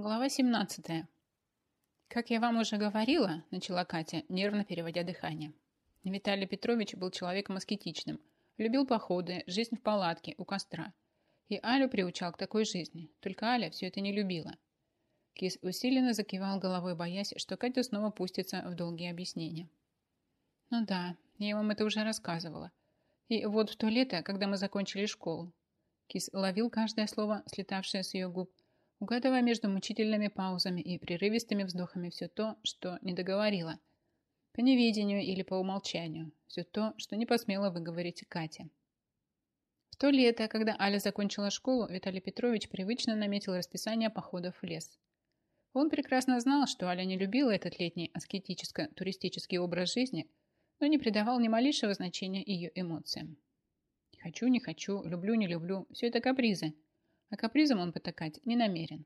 Глава 17. «Как я вам уже говорила», – начала Катя, нервно переводя дыхание. Виталий Петрович был человеком аскетичным, любил походы, жизнь в палатке, у костра. И Алю приучал к такой жизни, только Аля все это не любила. Кис усиленно закивал головой, боясь, что Катя снова пустится в долгие объяснения. «Ну да, я вам это уже рассказывала. И вот в то лето, когда мы закончили школу». Кис ловил каждое слово, слетавшее с ее губ, угадывая между мучительными паузами и прерывистыми вздохами все то, что не договорила. По неведению или по умолчанию. Все то, что не посмела выговорить Катя. В то лето, когда Аля закончила школу, Виталий Петрович привычно наметил расписание походов в лес. Он прекрасно знал, что Аля не любила этот летний аскетическо-туристический образ жизни, но не придавал ни малейшего значения ее эмоциям. «Хочу, не хочу, люблю, не люблю – все это капризы», а капризом он потакать не намерен.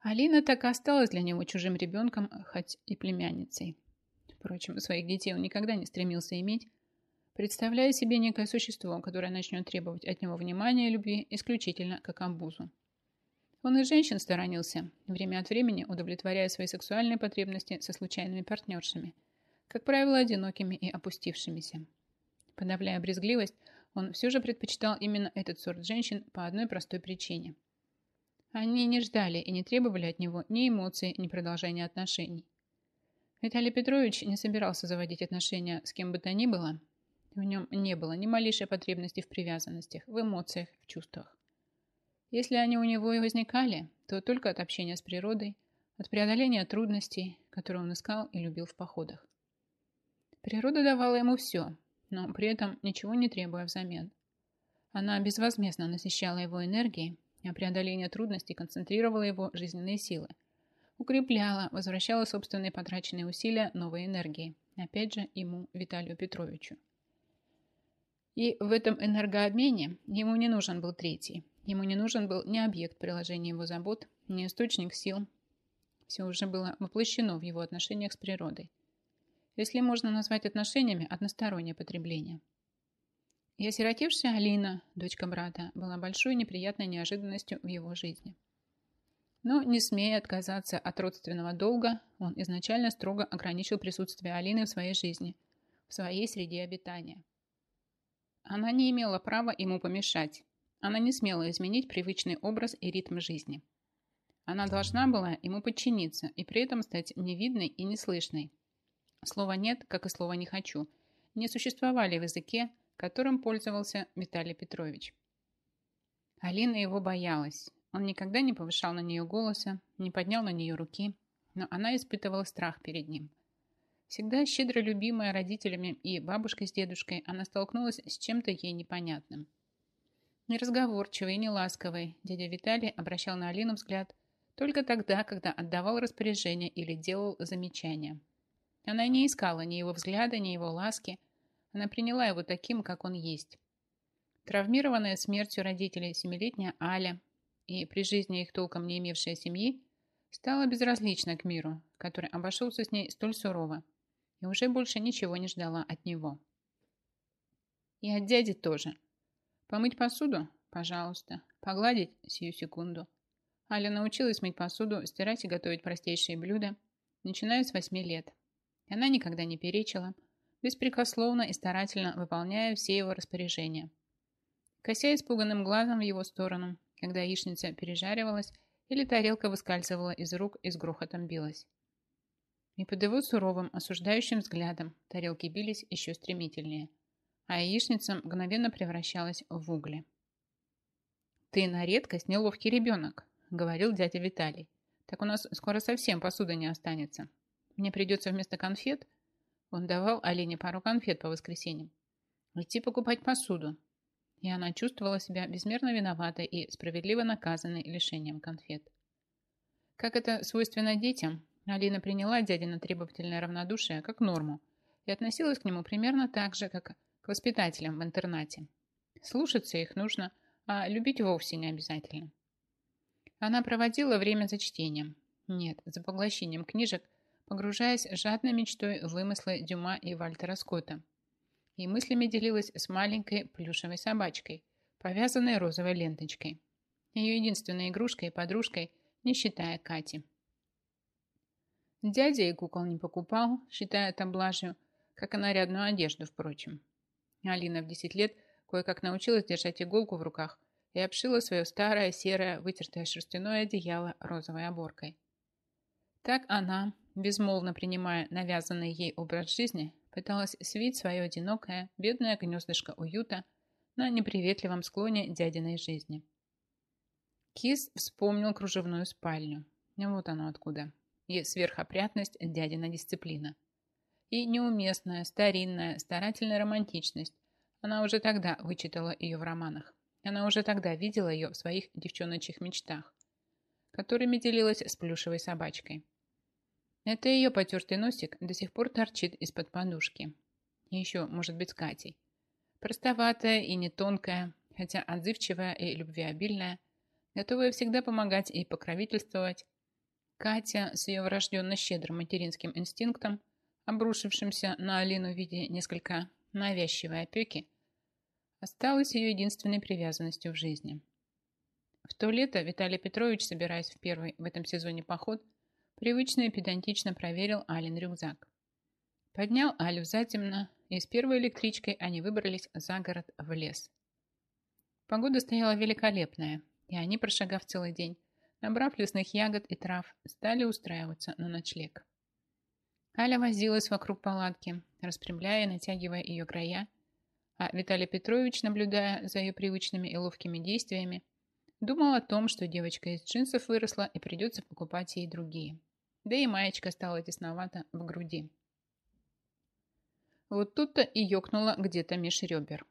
Алина так и осталась для него чужим ребенком, хоть и племянницей. Впрочем, своих детей он никогда не стремился иметь, представляя себе некое существо, которое начнет требовать от него внимания и любви исключительно как амбузу. Он и женщин сторонился, время от времени удовлетворяя свои сексуальные потребности со случайными партнершами, как правило, одинокими и опустившимися. Подавляя брезгливость, он все же предпочитал именно этот сорт женщин по одной простой причине. Они не ждали и не требовали от него ни эмоций, ни продолжения отношений. Виталий Петрович не собирался заводить отношения с кем бы то ни было. В нем не было ни малейшей потребности в привязанностях, в эмоциях, в чувствах. Если они у него и возникали, то только от общения с природой, от преодоления трудностей, которые он искал и любил в походах. Природа давала ему все, но при этом ничего не требуя взамен. Она безвозмездно насыщала его энергией, а преодоление трудностей концентрировало его жизненные силы, укрепляла, возвращала собственные потраченные усилия новой энергии, опять же ему, Виталию Петровичу. И в этом энергообмене ему не нужен был третий, ему не нужен был ни объект приложения его забот, ни источник сил. Все уже было воплощено в его отношениях с природой если можно назвать отношениями одностороннее потребление. И осиротевшая Алина, дочка брата, была большой неприятной неожиданностью в его жизни. Но, не смея отказаться от родственного долга, он изначально строго ограничил присутствие Алины в своей жизни, в своей среде обитания. Она не имела права ему помешать. Она не смела изменить привычный образ и ритм жизни. Она должна была ему подчиниться и при этом стать невидной и неслышной, Слова «нет», как и слова «не хочу», не существовали в языке, которым пользовался Виталий Петрович. Алина его боялась. Он никогда не повышал на нее голоса, не поднял на нее руки, но она испытывала страх перед ним. Всегда щедро любимая родителями и бабушкой с дедушкой, она столкнулась с чем-то ей непонятным. Неразговорчивый и неласковый, дядя Виталий обращал на Алину взгляд только тогда, когда отдавал распоряжение или делал замечания. Она не искала ни его взгляда, ни его ласки. Она приняла его таким, как он есть. Травмированная смертью родителей семилетняя Аля и при жизни их толком не имевшая семьи, стала безразлична к миру, который обошелся с ней столь сурово, и уже больше ничего не ждала от него. И от дяди тоже. Помыть посуду? Пожалуйста. Погладить? Сию секунду. Аля научилась мыть посуду, стирать и готовить простейшие блюда, начиная с восьми лет. Она никогда не перечила, беспрекословно и старательно выполняя все его распоряжения. Кося испуганным глазом в его сторону, когда яичница пережаривалась или тарелка выскальзывала из рук и с грохотом билась. И под его суровым, осуждающим взглядом тарелки бились еще стремительнее, а яичница мгновенно превращалась в угли. «Ты на редкость неловкий ребенок», — говорил дядя Виталий. «Так у нас скоро совсем посуды не останется». Мне придется вместо конфет, он давал Олене пару конфет по воскресеньям, идти покупать посуду. И она чувствовала себя безмерно виноватой и справедливо наказанной лишением конфет. Как это свойственно детям, Алина приняла дядина требовательное равнодушие как норму и относилась к нему примерно так же, как к воспитателям в интернате. Слушаться их нужно, а любить вовсе не обязательно. Она проводила время за чтением. Нет, за поглощением книжек – погружаясь жадной мечтой в вымыслы Дюма и Вальтера Скотта. И мыслями делилась с маленькой плюшевой собачкой, повязанной розовой ленточкой. Ее единственной игрушкой и подружкой, не считая Кати. Дядя и кукол не покупал, считая это блажью, как и нарядную одежду, впрочем. Алина в 10 лет кое-как научилась держать иголку в руках и обшила свое старое, серое, вытертое шерстяное одеяло розовой оборкой. Так она, безмолвно принимая навязанный ей образ жизни, пыталась свить свое одинокое, бедное гнездышко уюта на неприветливом склоне дядиной жизни. Кис вспомнил кружевную спальню. Вот оно откуда и сверхопрятность дядина дисциплина. И неуместная, старинная, старательная романтичность. Она уже тогда вычитала ее в романах. Она уже тогда видела ее в своих девчоночьих мечтах, которыми делилась с плюшевой собачкой. Это ее потертый носик до сих пор торчит из-под подушки. Еще, может быть, с Катей. Простоватая и не тонкая, хотя отзывчивая и любвеобильная, готовая всегда помогать и покровительствовать, Катя с ее врожденно щедрым материнским инстинктом, обрушившимся на Алину в виде несколько навязчивой опеки, осталась ее единственной привязанностью в жизни. В то лето Виталий Петрович, собираясь в первый в этом сезоне поход, привычно и педантично проверил Алин рюкзак. Поднял Алю затемно, и с первой электричкой они выбрались за город в лес. Погода стояла великолепная, и они, прошагав целый день, Набрав лесных ягод и трав, стали устраиваться на ночлег. Аля возилась вокруг палатки, распрямляя и натягивая ее края, а Виталий Петрович, наблюдая за ее привычными и ловкими действиями, думал о том, что девочка из джинсов выросла и придется покупать ей другие. Да и маечка стала тесновата в груди. Вот тут-то и ёкнула где-то меж ребер.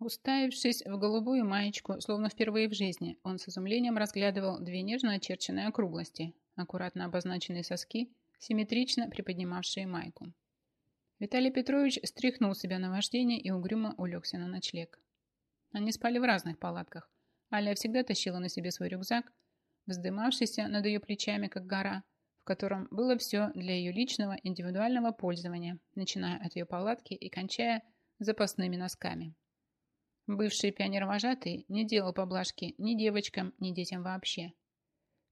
Уставившись в голубую маечку, словно впервые в жизни, он с изумлением разглядывал две нежно очерченные округлости, аккуратно обозначенные соски, симметрично приподнимавшие майку. Виталий Петрович стряхнул себя на вождение и угрюмо улегся на ночлег. Они спали в разных палатках. Аля всегда тащила на себе свой рюкзак, вздымавшийся над ее плечами, как гора, в котором было все для ее личного индивидуального пользования, начиная от ее палатки и кончая запасными носками. Бывший пионер-вожатый не делал поблажки ни девочкам, ни детям вообще.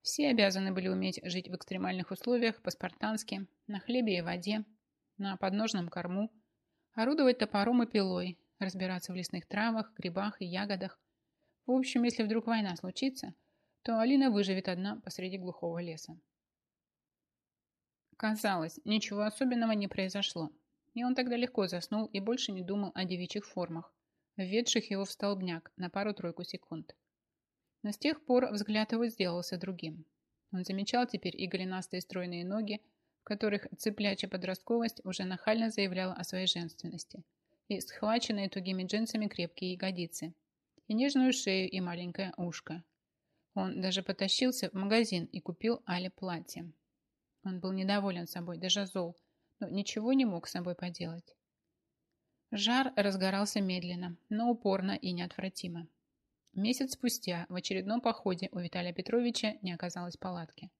Все обязаны были уметь жить в экстремальных условиях по-спартански, на хлебе и воде, на подножном корму, орудовать топором и пилой, разбираться в лесных травах, грибах и ягодах. В общем, если вдруг война случится, то Алина выживет одна посреди глухого леса. Казалось, ничего особенного не произошло, и он тогда легко заснул и больше не думал о девичьих формах, введших его в столбняк на пару-тройку секунд. Но с тех пор взгляд его сделался другим. Он замечал теперь и голенастые стройные ноги, в которых цыплячья подростковость уже нахально заявляла о своей женственности, и схваченные тугими джинсами крепкие ягодицы, и нежную шею и маленькое ушко. Он даже потащился в магазин и купил Але платье. Он был недоволен собой, даже зол, но ничего не мог с собой поделать. Жар разгорался медленно, но упорно и неотвратимо. Месяц спустя в очередном походе у Виталия Петровича не оказалось палатки.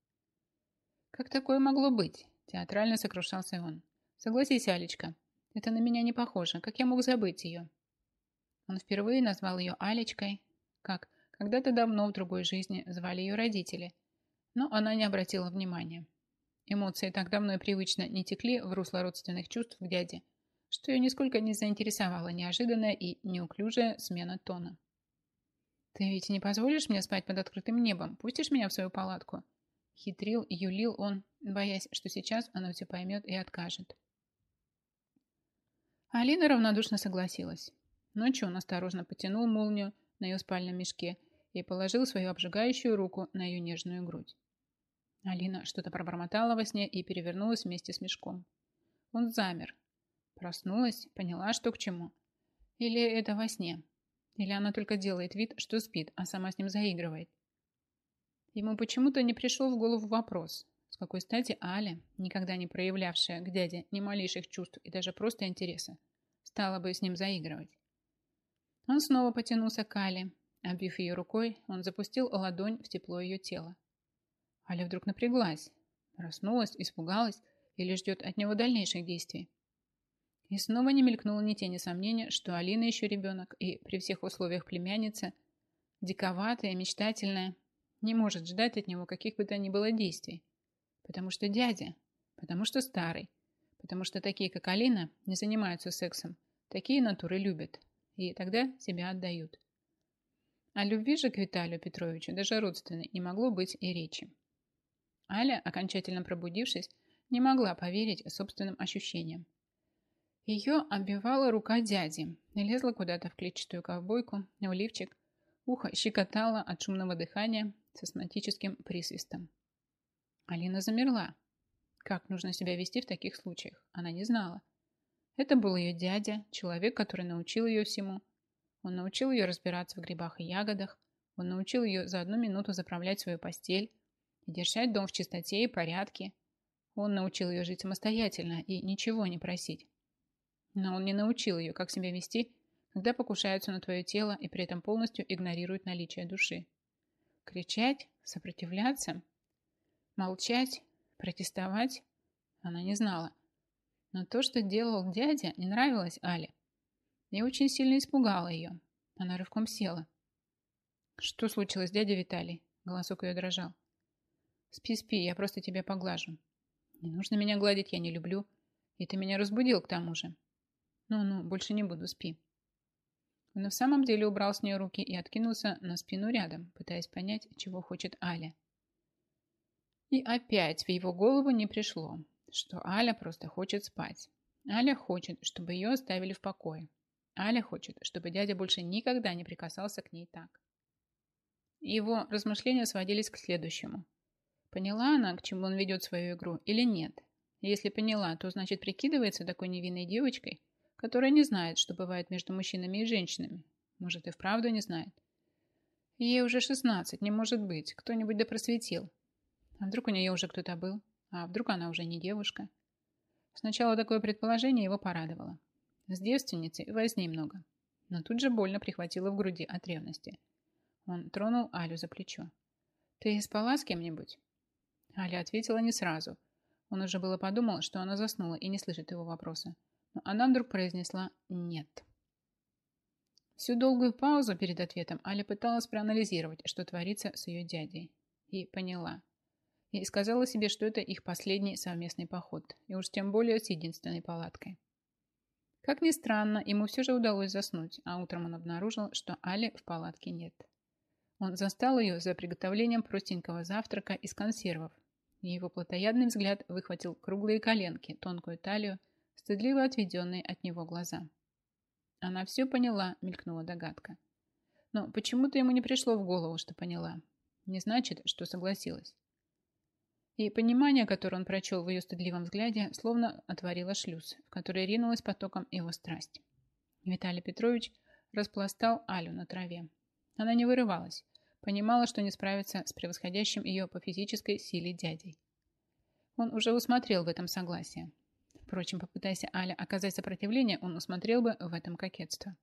«Как такое могло быть?» – театрально сокрушался он. «Согласись, Алечка, это на меня не похоже. Как я мог забыть ее?» Он впервые назвал ее Алечкой, как когда-то давно в другой жизни звали ее родители, но она не обратила внимания. Эмоции так давно и привычно не текли в русло родственных чувств к дяде – что ее нисколько не заинтересовала неожиданная и неуклюжая смена тона. «Ты ведь не позволишь мне спать под открытым небом? Пустишь меня в свою палатку?» Хитрил юлил он, боясь, что сейчас она все поймет и откажет. Алина равнодушно согласилась. Ночью он осторожно потянул молнию на ее спальном мешке и положил свою обжигающую руку на ее нежную грудь. Алина что-то пробормотала во сне и перевернулась вместе с мешком. Он замер, Проснулась, поняла, что к чему. Или это во сне. Или она только делает вид, что спит, а сама с ним заигрывает. Ему почему-то не пришел в голову вопрос, с какой стати Аля, никогда не проявлявшая к дяде ни малейших чувств и даже просто интереса, стала бы с ним заигрывать. Он снова потянулся к Але. Обвив ее рукой, он запустил ладонь в тепло ее тела. Аля вдруг напряглась, проснулась, испугалась или ждет от него дальнейших действий. И снова не мелькнуло ни тени сомнения, что Алина еще ребенок и при всех условиях племянница, диковатая, мечтательная, не может ждать от него каких бы то ни было действий. Потому что дядя, потому что старый, потому что такие, как Алина, не занимаются сексом, такие натуры любят, и тогда себя отдают. О любви же к Виталию Петровичу, даже родственной, не могло быть и речи. Аля, окончательно пробудившись, не могла поверить собственным ощущениям. Ее обвивала рука дяди, лезла куда-то в клетчатую ковбойку, в лифчик, ухо щекотало от шумного дыхания с астматическим присвистом. Алина замерла. Как нужно себя вести в таких случаях, она не знала. Это был ее дядя, человек, который научил ее всему. Он научил ее разбираться в грибах и ягодах, он научил ее за одну минуту заправлять свою постель и держать дом в чистоте и порядке. Он научил ее жить самостоятельно и ничего не просить. Но он не научил ее, как себя вести, когда покушаются на твое тело и при этом полностью игнорируют наличие души. Кричать, сопротивляться, молчать, протестовать она не знала. Но то, что делал дядя, не нравилось Але. И очень сильно испугало ее. Она рывком села. «Что случилось, дядя Виталий?» Голосок ее дрожал. «Спи, спи, я просто тебя поглажу». «Не нужно меня гладить, я не люблю. И ты меня разбудил к тому же». «Ну-ну, больше не буду, спи». Он в самом деле убрал с нее руки и откинулся на спину рядом, пытаясь понять, чего хочет Аля. И опять в его голову не пришло, что Аля просто хочет спать. Аля хочет, чтобы ее оставили в покое. Аля хочет, чтобы дядя больше никогда не прикасался к ней так. Его размышления сводились к следующему. Поняла она, к чему он ведет свою игру, или нет? Если поняла, то значит прикидывается такой невинной девочкой, которая не знает, что бывает между мужчинами и женщинами. Может, и вправду не знает. Ей уже 16, не может быть. Кто-нибудь да просветил. А вдруг у нее уже кто-то был? А вдруг она уже не девушка? Сначала такое предположение его порадовало. С девственницей возни много. Но тут же больно прихватило в груди от ревности. Он тронул Алю за плечо. «Ты спала с кем-нибудь?» Аля ответила не сразу. Он уже было подумал, что она заснула и не слышит его вопроса. Но она вдруг произнесла «нет». Всю долгую паузу перед ответом Аля пыталась проанализировать, что творится с ее дядей. И поняла и сказала себе, что это их последний совместный поход, и уж тем более с единственной палаткой. Как ни странно, ему все же удалось заснуть, а утром он обнаружил, что Али в палатке нет. Он застал ее за приготовлением простенького завтрака из консервов, и его плотоядный взгляд выхватил круглые коленки, тонкую талию, стыдливо отведенные от него глаза. Она все поняла, мелькнула догадка. Но почему-то ему не пришло в голову, что поняла. Не значит, что согласилась. И понимание, которое он прочел в ее стыдливом взгляде, словно отворило шлюз, в который ринулась потоком его страсть. Виталий Петрович распластал Алю на траве. Она не вырывалась, понимала, что не справится с превосходящим ее по физической силе дядей. Он уже усмотрел в этом согласие. Впрочем, попытайся Аля оказать сопротивление, он усмотрел бы в этом кокетство.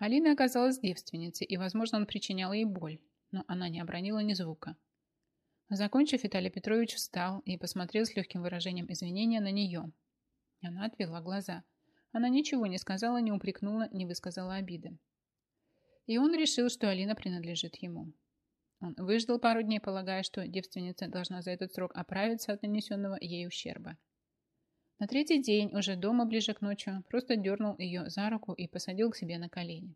Алина оказалась девственницей, и, возможно, он причинял ей боль, но она не обронила ни звука. Закончив, Виталий Петрович встал и посмотрел с легким выражением извинения на нее. Она отвела глаза. Она ничего не сказала, не упрекнула, не высказала обиды. И он решил, что Алина принадлежит ему. Он выждал пару дней, полагая, что девственница должна за этот срок оправиться от нанесенного ей ущерба. На третий день, уже дома ближе к ночи, просто дернул ее за руку и посадил к себе на колени.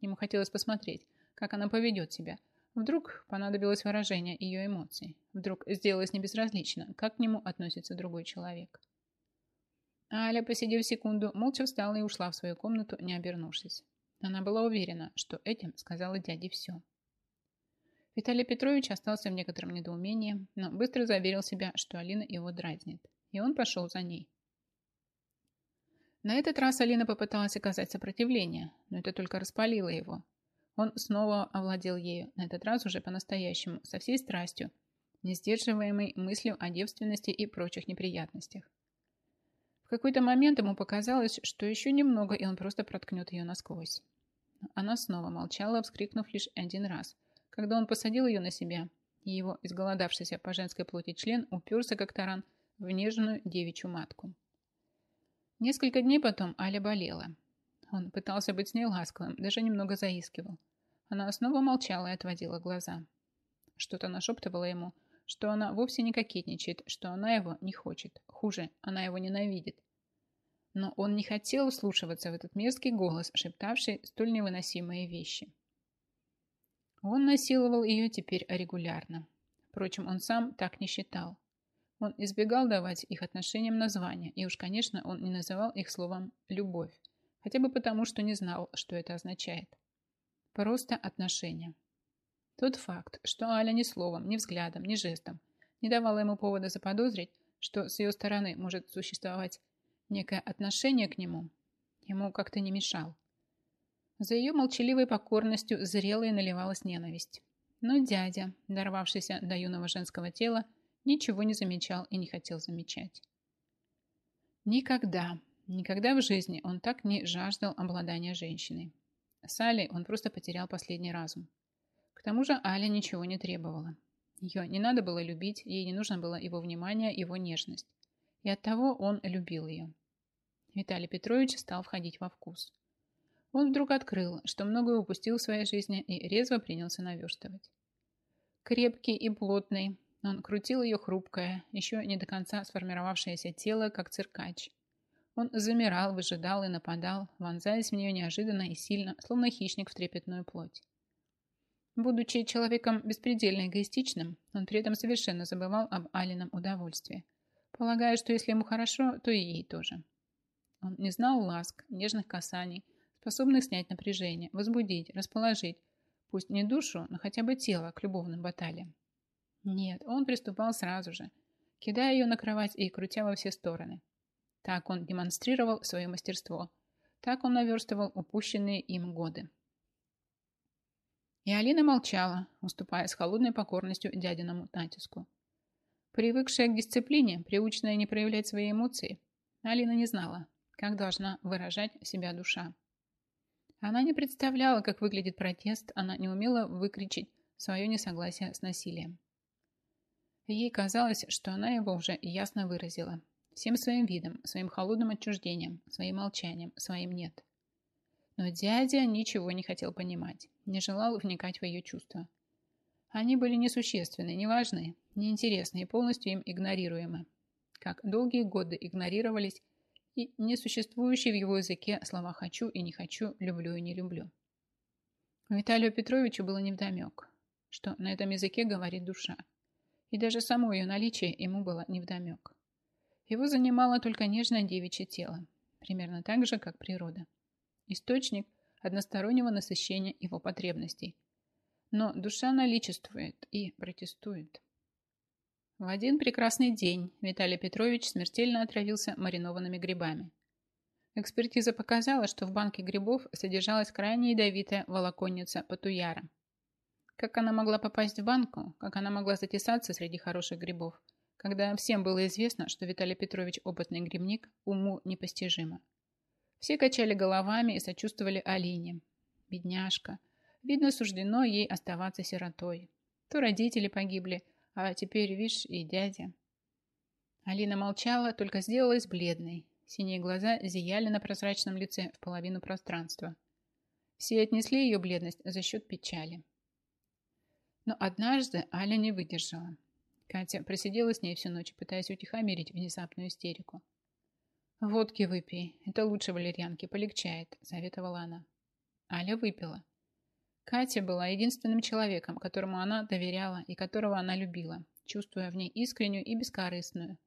Ему хотелось посмотреть, как она поведет себя – Вдруг понадобилось выражение ее эмоций. Вдруг сделалось небезразлично, как к нему относится другой человек. Аля, посидев секунду, молча встала и ушла в свою комнату, не обернувшись. Она была уверена, что этим сказала дяде все. Виталий Петрович остался в некотором недоумении, но быстро заверил себя, что Алина его дразнит, и он пошел за ней. На этот раз Алина попыталась оказать сопротивление, но это только распалило его, он снова овладел ею, на этот раз уже по-настоящему, со всей страстью, не сдерживаемой мыслью о девственности и прочих неприятностях. В какой-то момент ему показалось, что еще немного, и он просто проткнет ее насквозь. Она снова молчала, вскрикнув лишь один раз, когда он посадил ее на себя, и его изголодавшийся по женской плоти член уперся, как таран, в нежную девичью матку. Несколько дней потом Аля болела. Он пытался быть с ней ласковым, даже немного заискивал. Она снова молчала и отводила глаза. Что-то нашептывало ему, что она вовсе не кокетничает, что она его не хочет. Хуже, она его ненавидит. Но он не хотел вслушиваться в этот мерзкий голос, шептавший столь невыносимые вещи. Он насиловал ее теперь регулярно. Впрочем, он сам так не считал. Он избегал давать их отношениям названия, и уж, конечно, он не называл их словом «любовь», хотя бы потому, что не знал, что это означает. Просто отношения. Тот факт, что Аля ни словом, ни взглядом, ни жестом не давала ему повода заподозрить, что с ее стороны может существовать некое отношение к нему, ему как-то не мешал. За ее молчаливой покорностью зрела и наливалась ненависть. Но дядя, дорвавшийся до юного женского тела, ничего не замечал и не хотел замечать. Никогда, никогда в жизни он так не жаждал обладания женщиной. С Алей он просто потерял последний разум. К тому же Аля ничего не требовала. Ее не надо было любить, ей не нужно было его внимание, его нежность. И оттого он любил ее. Виталий Петрович стал входить во вкус. Он вдруг открыл, что многое упустил в своей жизни и резво принялся наверстывать. Крепкий и плотный, он крутил ее хрупкое, еще не до конца сформировавшееся тело, как циркач. Он замирал, выжидал и нападал, вонзаясь в нее неожиданно и сильно, словно хищник в трепетную плоть. Будучи человеком беспредельно эгоистичным, он при этом совершенно забывал об Алином удовольствии, полагая, что если ему хорошо, то и ей тоже. Он не знал ласк, нежных касаний, способных снять напряжение, возбудить, расположить, пусть не душу, но хотя бы тело к любовным баталиям. Нет, он приступал сразу же, кидая ее на кровать и крутя во все стороны. Так он демонстрировал свое мастерство. Так он наверстывал упущенные им годы. И Алина молчала, уступая с холодной покорностью дядиному натиску. Привыкшая к дисциплине, приученная не проявлять свои эмоции, Алина не знала, как должна выражать себя душа. Она не представляла, как выглядит протест, она не умела выкричить свое несогласие с насилием. Ей казалось, что она его уже ясно выразила. Всем своим видом, своим холодным отчуждением, своим молчанием, своим «нет». Но дядя ничего не хотел понимать, не желал вникать в ее чувства. Они были несущественны, неважны, неинтересны и полностью им игнорируемы. Как долгие годы игнорировались и несуществующие в его языке слова «хочу» и «не хочу», «люблю» и «не люблю». Виталию Петровичу было невдомек, что на этом языке говорит душа. И даже само ее наличие ему было невдомек. Его занимало только нежное девичье тело, примерно так же, как природа источник одностороннего насыщения его потребностей. Но душа наличествует и протестует. В один прекрасный день Виталий Петрович смертельно отравился маринованными грибами. Экспертиза показала, что в банке грибов содержалась крайне ядовитая волоконница патуяра. Как она могла попасть в банку, как она могла затесаться среди хороших грибов, когда всем было известно, что Виталий Петрович опытный грибник, уму непостижимо. Все качали головами и сочувствовали Алине. Бедняжка. Видно, суждено ей оставаться сиротой. То родители погибли, а теперь, видишь, и дядя. Алина молчала, только сделалась бледной. Синие глаза зияли на прозрачном лице в половину пространства. Все отнесли ее бледность за счет печали. Но однажды Аля не выдержала. Катя просидела с ней всю ночь, пытаясь утихомирить внезапную истерику. «Водки выпей, это лучше валерьянки, полегчает», – советовала она. Аля выпила. Катя была единственным человеком, которому она доверяла и которого она любила, чувствуя в ней искреннюю и бескорыстную.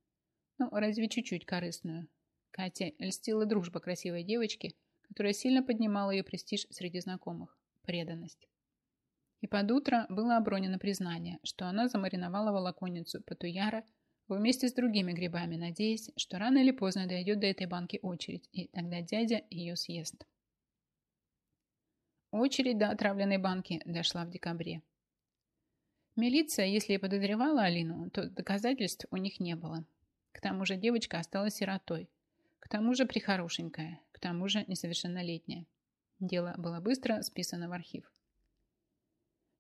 Ну, разве чуть-чуть корыстную. Катя льстила дружба красивой девочки, которая сильно поднимала ее престиж среди знакомых – преданность. И под утро было обронено признание, что она замариновала волоконницу Патуяра – вместе с другими грибами, надеясь, что рано или поздно дойдет до этой банки очередь, и тогда дядя ее съест. Очередь до отравленной банки дошла в декабре. Милиция, если и подозревала Алину, то доказательств у них не было. К тому же девочка осталась сиротой. К тому же прихорошенькая, к тому же несовершеннолетняя. Дело было быстро списано в архив.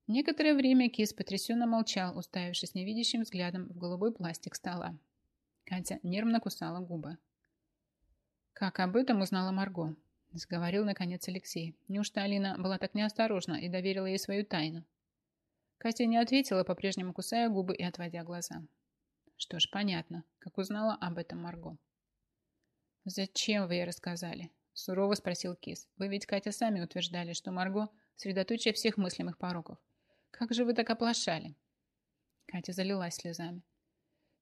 Некоторое время Кис потрясенно молчал, уставившись невидящим взглядом в голубой пластик стола. Катя нервно кусала губы. Как об этом узнала Марго? Сговорил, наконец, Алексей. Неужто Алина была так неосторожна и доверила ей свою тайну? Катя не ответила, по-прежнему кусая губы и отводя глаза. Что ж, понятно, как узнала об этом Марго. «Зачем вы ей рассказали?» Сурово спросил Кис. «Вы ведь, Катя, сами утверждали, что Марго – средоточие всех мыслимых пороков. Как же вы так оплошали?» Катя залилась слезами.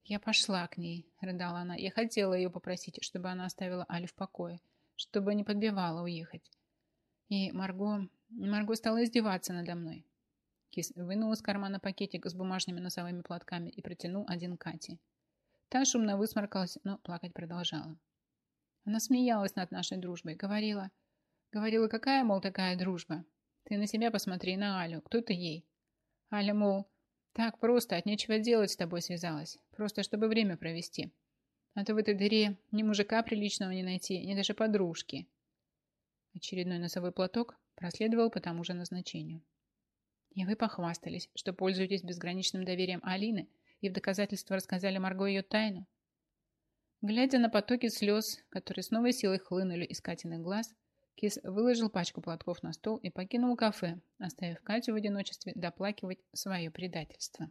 «Я пошла к ней», – рыдала она. «Я хотела ее попросить, чтобы она оставила Али в покое, чтобы не подбивала уехать. И Марго... Марго стала издеваться надо мной». Кис вынул из кармана пакетик с бумажными носовыми платками и протянул один Кате. Та шумно высморкалась, но плакать продолжала. Она смеялась над нашей дружбой, говорила... Говорила, какая, мол, такая дружба? Ты на себя посмотри, на Алю. Кто ты ей? Аля, мол, так просто, от нечего делать с тобой связалась. Просто, чтобы время провести. А то в этой дыре ни мужика приличного не найти, ни даже подружки. Очередной носовой платок проследовал по тому же назначению. И вы похвастались, что пользуетесь безграничным доверием Алины и в доказательство рассказали Марго ее тайну. Глядя на потоки слез, которые с новой силой хлынули из Катиных глаз, Кис выложил пачку платков на стол и покинул кафе, оставив Катю в одиночестве доплакивать свое предательство.